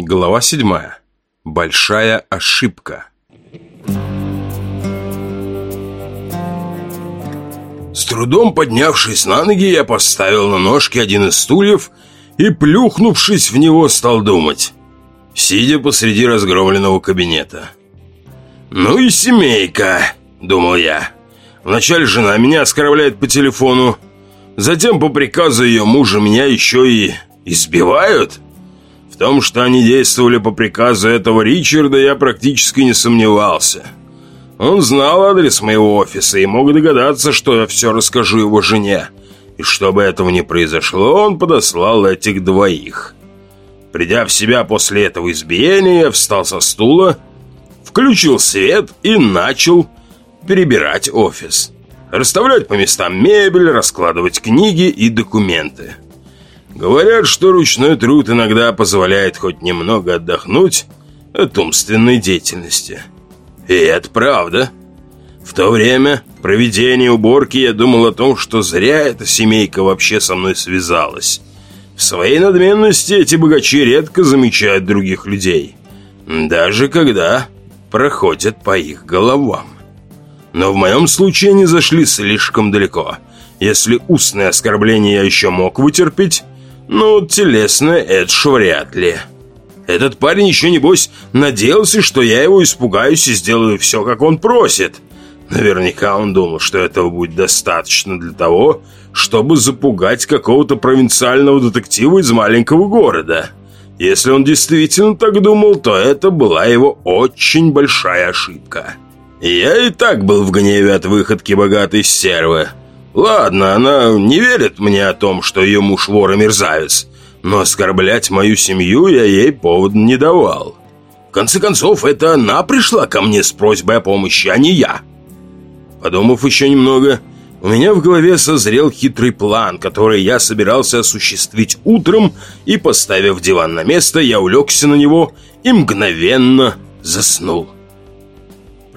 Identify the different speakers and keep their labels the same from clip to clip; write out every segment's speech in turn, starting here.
Speaker 1: Глава седьмая. Большая ошибка. С трудом поднявшись на ноги, я поставил на ножки один из стульев и, плюхнувшись в него, стал думать, сидя посреди разгромленного кабинета. «Ну и семейка», — думал я. «Вначале жена меня оскорбляет по телефону, затем по приказу ее мужа меня еще и избивают». Том, что они действовали по приказу этого Ричарда, я практически не сомневался. Он знал адрес моего офиса и мог догадаться, что я все расскажу его жене. И чтобы этого не произошло, он подослал этих двоих. Придя в себя после этого избиения, я встал со стула, включил свет и начал перебирать офис. Расставлять по местам мебель, раскладывать книги и документы. Говорят, что ручной труд иногда позволяет хоть немного отдохнуть от умственной деятельности. И это правда. В то время проведение уборки я думал о том, что зря эта семейка вообще со мной связалась. В своей надменности эти богачи редко замечают других людей. Даже когда проходят по их головам. Но в моем случае они зашли слишком далеко. Если устное оскорбление я еще мог вытерпеть, ну, телесное это ж вряд ли. Этот парень еще, небось, надеялся, что я его испугаюсь и сделаю все, как он просит. Наверняка он думал, что этого будет достаточно для того, чтобы запугать какого-то провинциального детектива из маленького города. Если он действительно так думал, то это была его очень большая ошибка. Я и так был в гневе от выходки богатой стервы. Ладно, она не верит мне о том, что ее муж вор и мерзавец, но оскорблять мою семью я ей повод не давал. В конце концов, это она пришла ко мне с просьбой о помощи, а не я. Подумав еще немного, у меня в голове созрел хитрый план, который я собирался осуществить утром, и, поставив диван на место, я улегся на него и мгновенно заснул.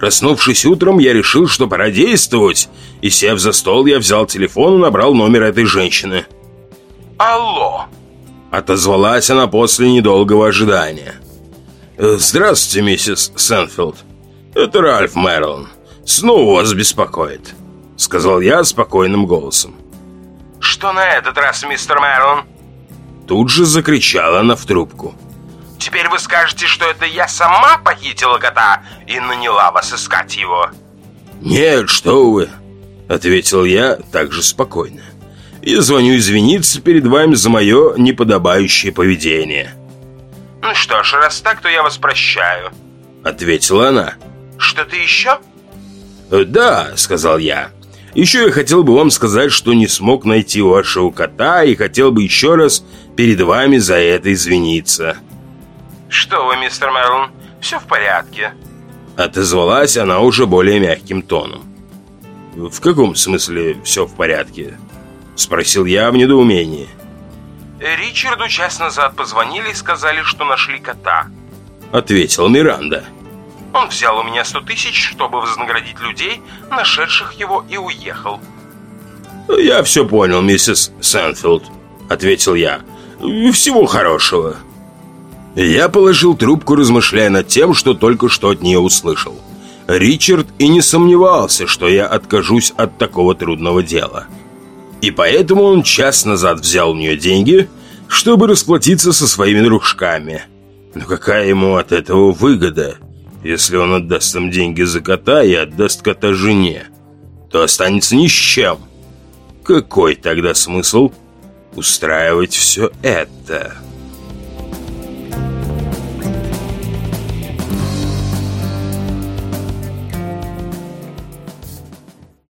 Speaker 1: Проснувшись утром, я решил, что пора действовать, и, сев за стол, я взял телефон и набрал номер этой женщины.
Speaker 2: «Алло!»
Speaker 1: Отозвалась она после недолгого ожидания. «Здравствуйте, миссис Сенфилд. Это Ральф Мэрилон. Снова вас беспокоит», — сказал я спокойным голосом.
Speaker 2: «Что на этот раз, мистер Мэрилон?»
Speaker 1: Тут же закричала она в трубку.
Speaker 2: Теперь вы скажете, что это я сама похитила кота и наняла вас искать его?»
Speaker 1: «Нет, что вы!» — ответил я также спокойно. «Я звоню извиниться перед вами за мое неподобающее поведение».
Speaker 2: «Ну что ж, раз так, то я вас прощаю», —
Speaker 1: ответила она.
Speaker 2: «Что-то еще?»
Speaker 1: «Да», — сказал я. «Еще я хотел бы вам сказать, что не смог найти вашего кота и хотел бы еще раз перед вами за это извиниться».
Speaker 2: «Что вы, мистер Мерлон, все в порядке?»
Speaker 1: Отозвалась она уже более мягким тоном. «В каком смысле все в порядке?» Спросил я в недоумении.
Speaker 2: «Ричарду час назад позвонили и сказали, что нашли кота»,
Speaker 1: Ответила Миранда.
Speaker 2: «Он взял у меня сто тысяч, чтобы вознаградить людей, нашедших его, и уехал».
Speaker 1: «Я все понял, миссис Сэнфилд», — ответил я. «Всего хорошего». Я положил трубку, размышляя над тем, что только что от нее услышал. Ричард и не сомневался, что я откажусь от такого трудного дела. И поэтому он час назад взял у нее деньги, чтобы расплатиться со своими дружками. Но какая ему от этого выгода? Если он отдаст им деньги за кота и отдаст кота жене, то останется ни с чем. Какой тогда смысл устраивать все это?»